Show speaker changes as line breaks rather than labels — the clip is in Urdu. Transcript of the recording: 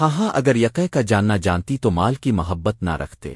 ہاں ہاں اگر یقہ کا جاننا جانتی تو مال کی محبت نہ رکھتے۔